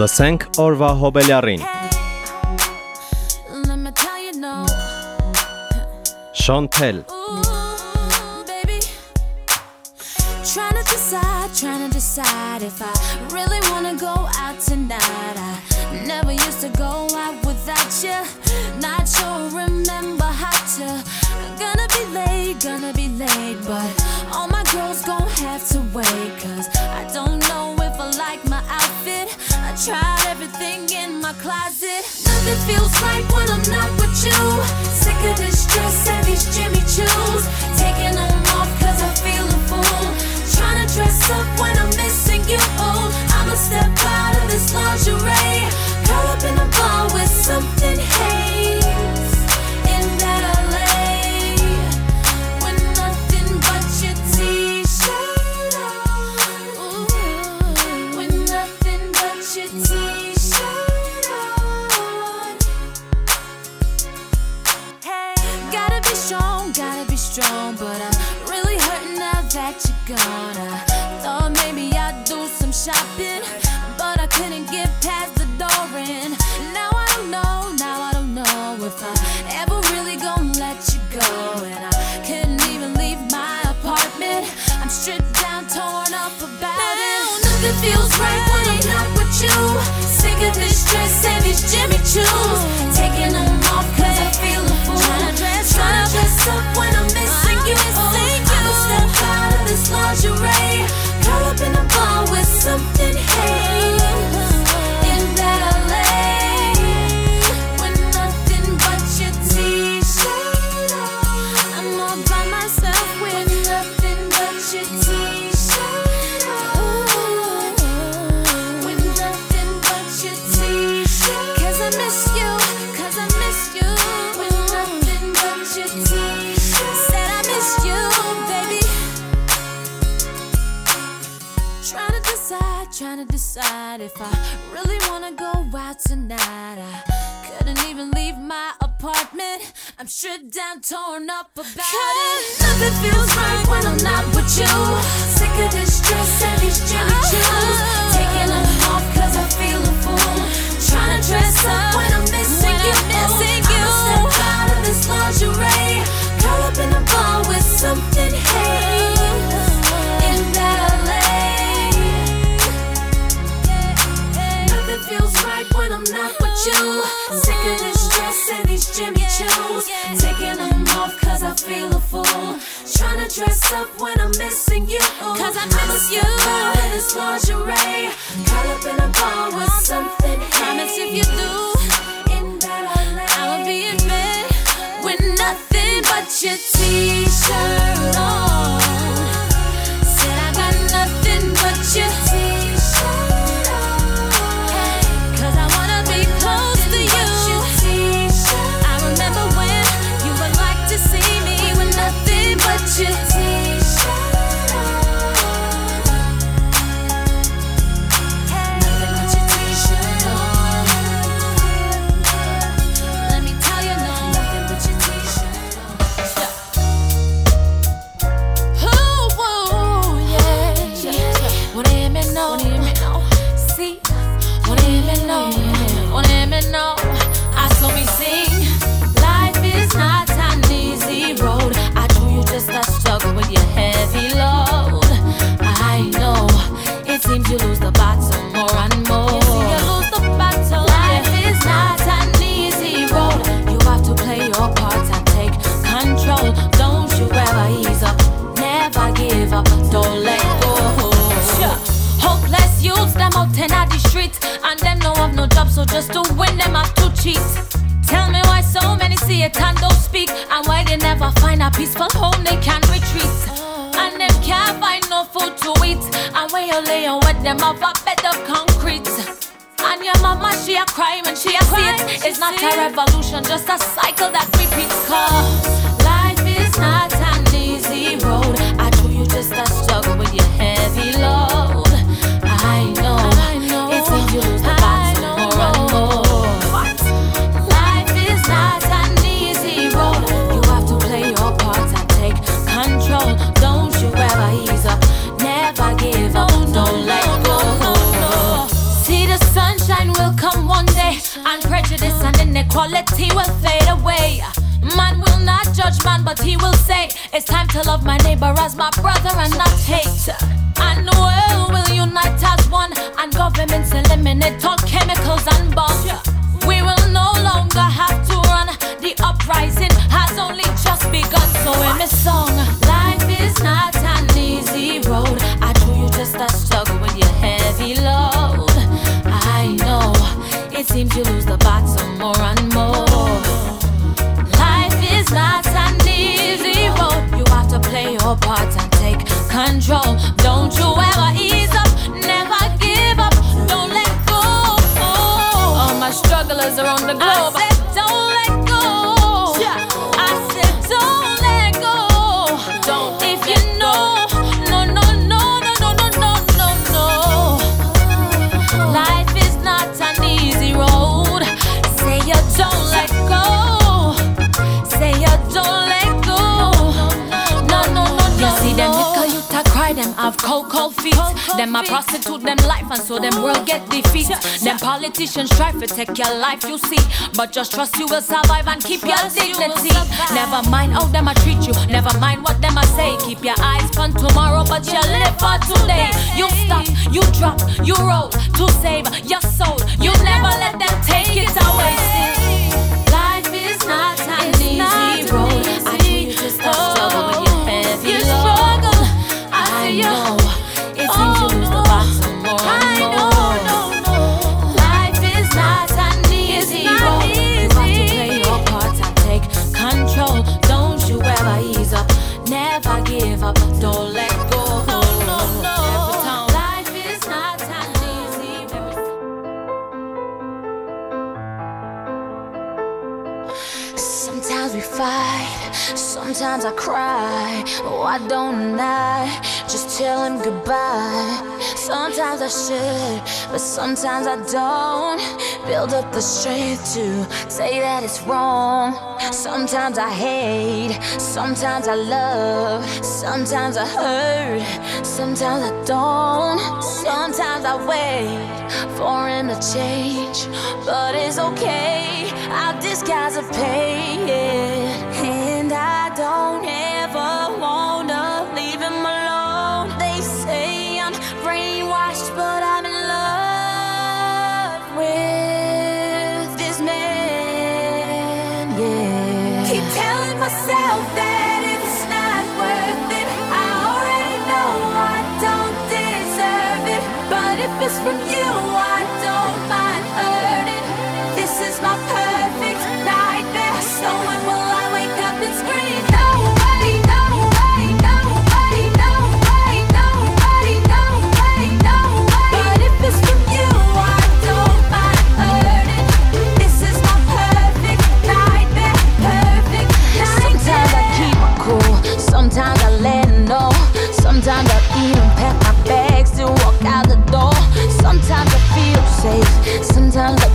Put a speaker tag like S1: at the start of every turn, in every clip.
S1: Լսենք օրվա հոբելյարին։
S2: Let me tell you no.
S1: Շոնթել,
S2: Ooh, baby. Trying to decide, trying to decide if I really wanna go out tonight. I never used to go out without you. Not sure, remember how to. Gonna be late, gonna be late, but all my girls gon' have to wait. Cause tried everything in my closet. Nothing feels right when I'm not with you. Sick of this dress and these Jimmy Choos. Taking them off cause I feel a fool. Trying to dress up when I'm missing you. I'ma step out of this lingerie. Curl up in a bar with something haze. Strong, but I'm really hurting now that you're gone. I thought maybe I'd do some shopping, but I couldn't get past the door. And now I don't know, now I don't know if I ever really gonna let you go. And I couldn't even leave my apartment. I'm stripped down, torn up about it. Nothing feels right when I'm not with you. Sick of this dress and these Jimmy Choos. Taking them off cause I feel a fool. Dress, tryna dress up when if I really wanna go out tonight. I couldn't even leave my apartment. I'm stripped down, torn up about it. Nothing feels right when I'm not with you. Sick of this dress and these Jimmy oh. Choos. Taking them off cause I feel a fool. Trying to dress up when I'm missing you. Missing you. I'ma step out of this lingerie. Curl up in a bar with something haze. When I'm not with you. Sick of this dress and these Jimmy Choos. Taking them off cause I feel a fool. Trying to dress up when I'm missing you. Cause I miss you. In this lingerie. Curl up in a bar with something. Promise if you do. In that LA. I'll be in bed with nothing but your t-shirt on. Said I got nothing but your t-shirt she a crime and she a see it. It's not a revolution, just a cycle that repeats. Cause life is not an easy road. Quality will fade away. Man will not judge man, but he will say, It's time to love my neighbor as my brother and not hate. And the world will unite as one, and governments eliminate all chemicals and bombs. We will no longer have to run. The uprising has only just begun. So in this song, life is not an easy road. I drew you just a struggle with your heavy load. I know it seems you lose the your part and take control. Don't you ever ease cold, cold feet. Them a prostitute them life, and so them will get defeat. Them politicians try to take your life, you see. But just trust you will survive and keep your dignity. Never mind how them a treat you. Never mind what them a say. Keep your eyes on tomorrow, but you live for today. You stop, you drop, you roll to save your soul. You never let them take it away. Life is not an easy road. I you just a struggle with heavy load. I know Why don't I just tell him goodbye? Sometimes I should, but sometimes I don't. Build up the strength to say that it's wrong. Sometimes I hate, sometimes I love, sometimes I hurt, sometimes I don't. Sometimes I wait for him to change, but it's okay. I'll disguise the pain, and for you. Safe, sometimes I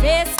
S2: fez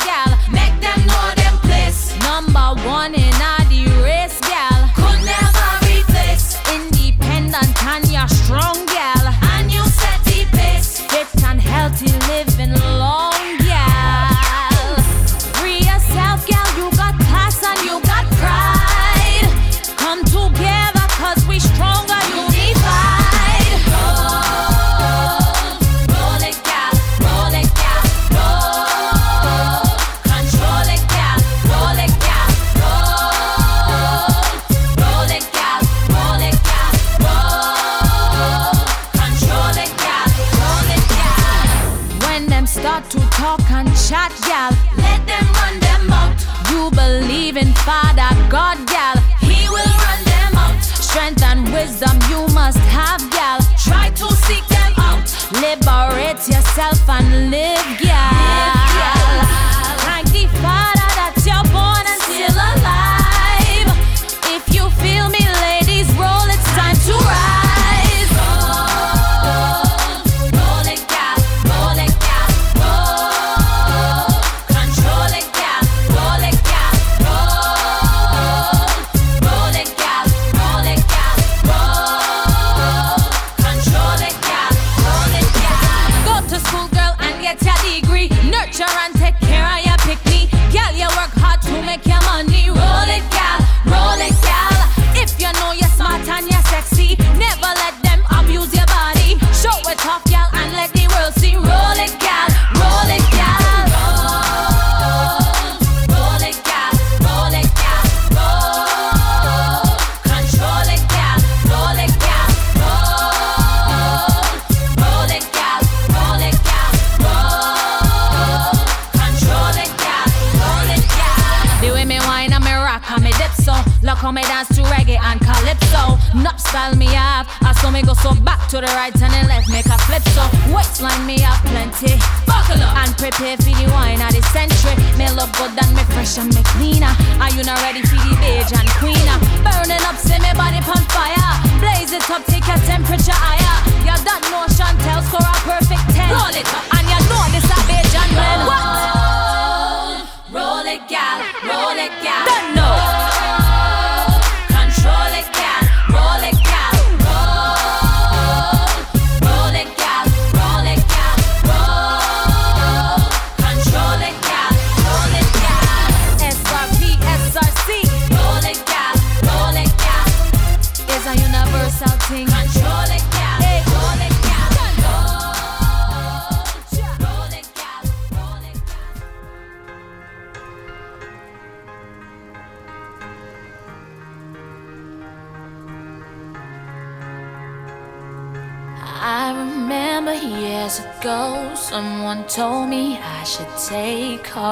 S2: fresh and me cleaner. Are you not ready for the Bajan queener? Burning up, see me body on fire. Blaze it up, take your temperature higher. You don't know Shontelle score a perfect 10. Roll it up, and you know this a beige and Roll, What? Roll it, gal, roll it,
S3: gal.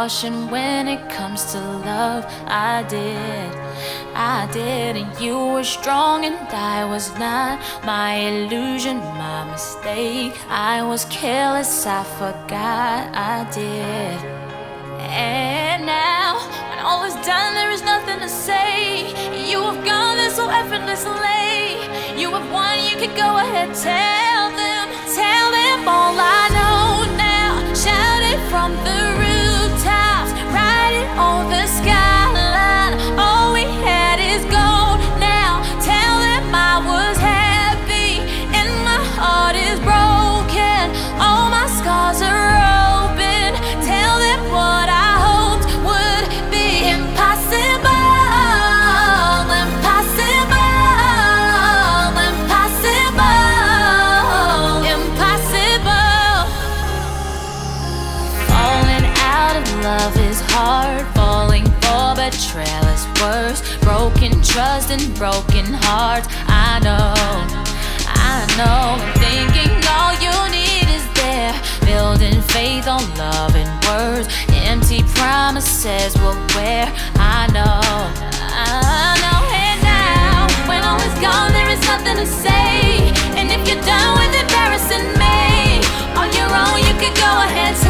S2: Caution when it comes to love. I did, I did, and you were strong, and I was not. My illusion, my mistake. I was careless, I forgot I did. And now, when all is done, there is nothing to say. You have gone there so effortlessly. You have won, you can go ahead, tell them, tell them all I careless words, broken trust, and broken hearts. I know, I know. Thinking all you need is there, building faith on love and words. Empty promises will wear. I know, I know. And now, when all is gone, there is nothing to say. And if you're done with embarrassing me, on your own, you could go ahead.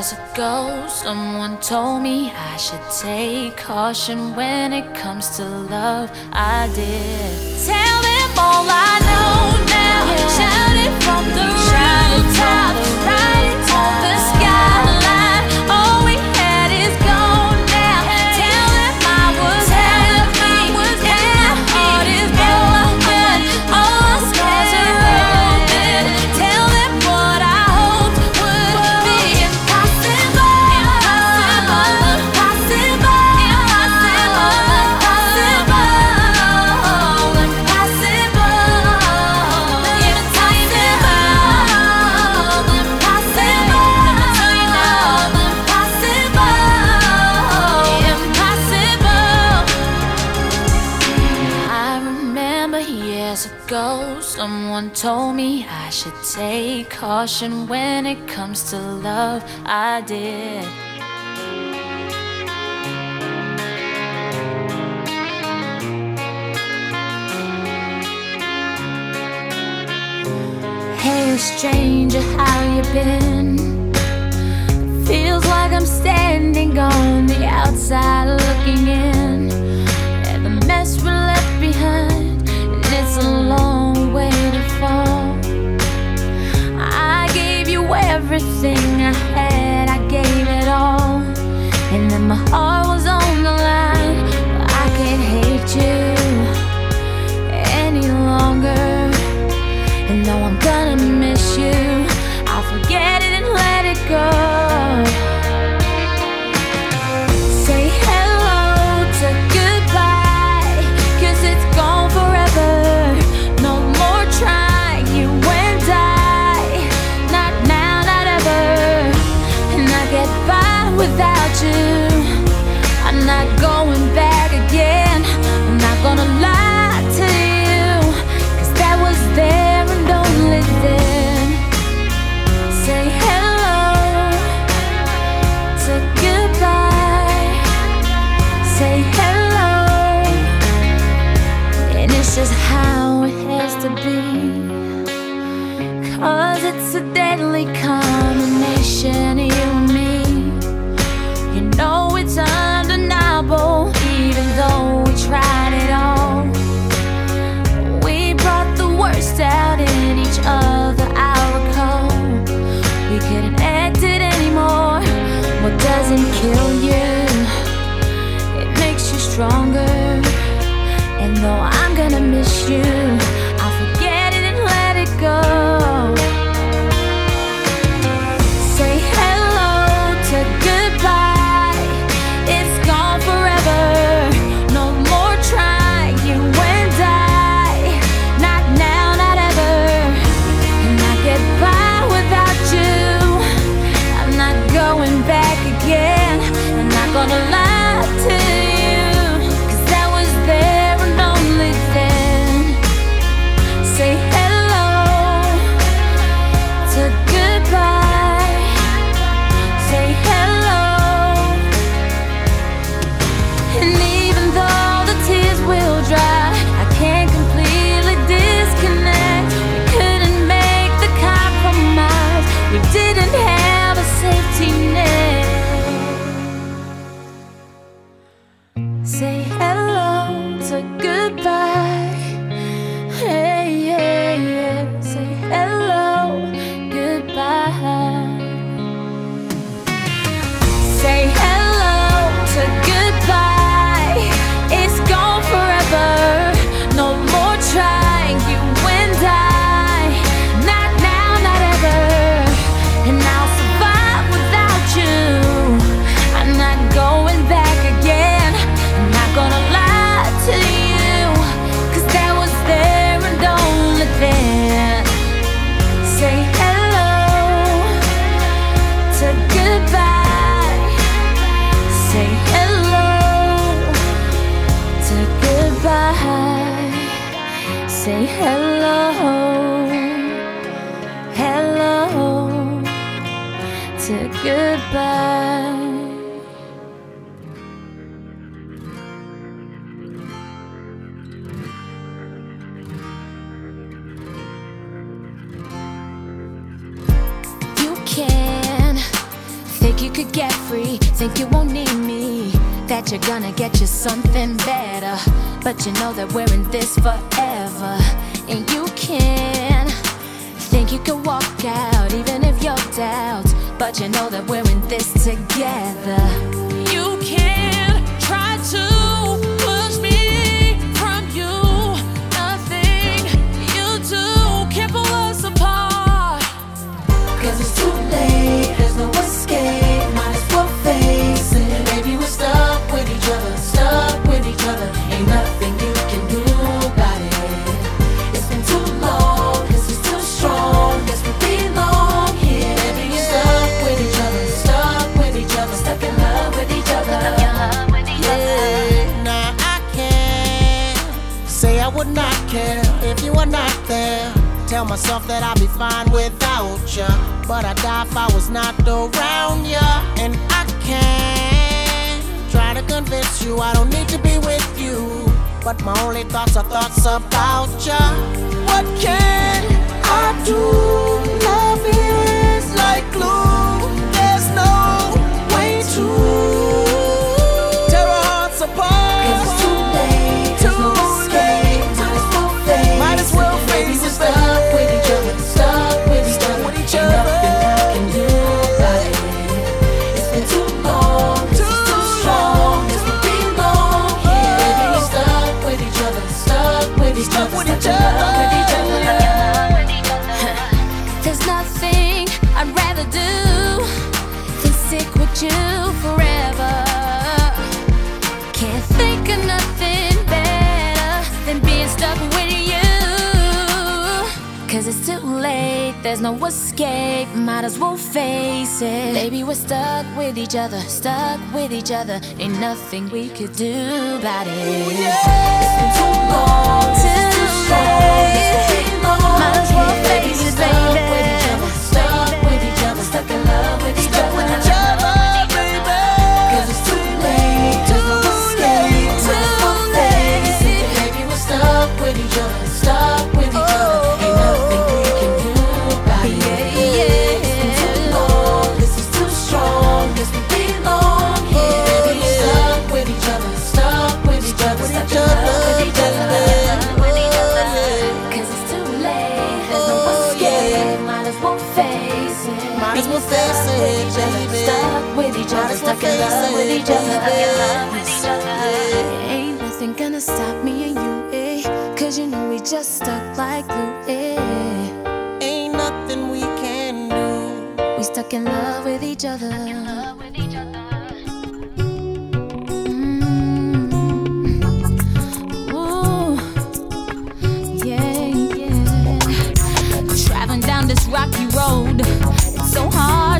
S2: years ago, someone told me I should take caution when it comes to love. I did. Tell them all I know. caution when it comes to love. I did. Hey, stranger, how you been? Feels like I'm standing on the outside looking in. at the mess we left behind, and it's a long way to fall everything I had, I gave it all. And then my heart. You're gonna get you something better. But you know that we're in this forever. And you can think you can walk out, even if you're doubt. But you know that we're in this together. You can try to.
S4: Tell myself that I'll be fine without ya. But I die if I was not around ya. And I can't try to convince you I don't need to be with you. But my only thoughts are thoughts about ya. What can I do? Love is like glue. There's no way to
S5: face
S4: it, baby.
S2: There's no escape, might as well face it. Baby, we're stuck with each other, stuck with each other. Ain't nothing we could do about it.
S5: It's been too long, too late.
S2: Might as well face it, baby.
S5: Love with each other. Ain't nothing
S2: gonna stop me and you, eh? Cause you know we just stuck like glue, eh?
S4: Ain't nothing we can do.
S2: We stuck in love with each other. Mm. Ooh. Yeah, yeah. Traveling down this rocky road, it's so hard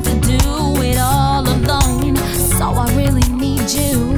S2: you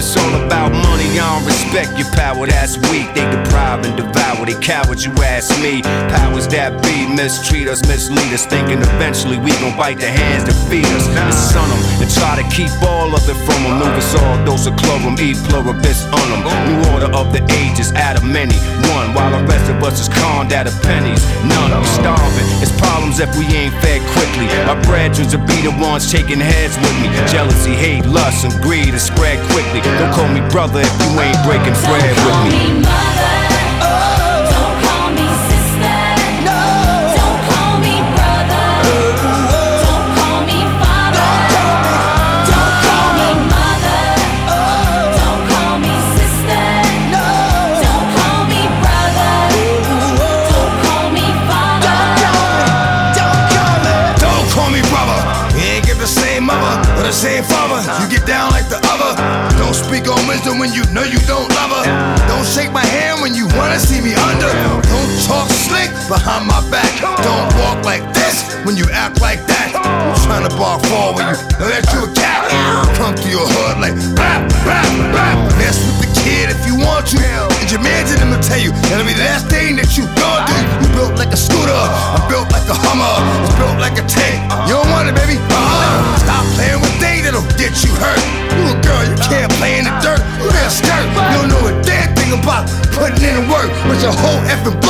S2: It's all
S6: about money, I don't respect your power, that's weak. They deprive and devour, they cowards, you ask me. Powers that be mistreat us, mislead us, thinking eventually we gon' bite the hands that feed us. And son them, and try to keep all of it from them. Notice all those of chlorum, e pluribus them New order of the ages, out of many, one. While the rest of us is conned out of pennies, none. of them starving, it's problems if we ain't fed quickly. My brethrens to be the ones taking heads with me. Jealousy, hate, lust, and greed is spread quickly. Don't call me brother if you ain't breaking bread with me.
S7: wisdom when you know you don't love her. Don't shake my hand when you wanna see me under. Don't talk slick behind my back. Don't walk like this when you act like that. I'm trying to bar fall when you know that you a cat. Come to your hood like rap, rap, rap. Mess with the kid if you want to. And your man's in him to tell you, that'll be the last a whole effing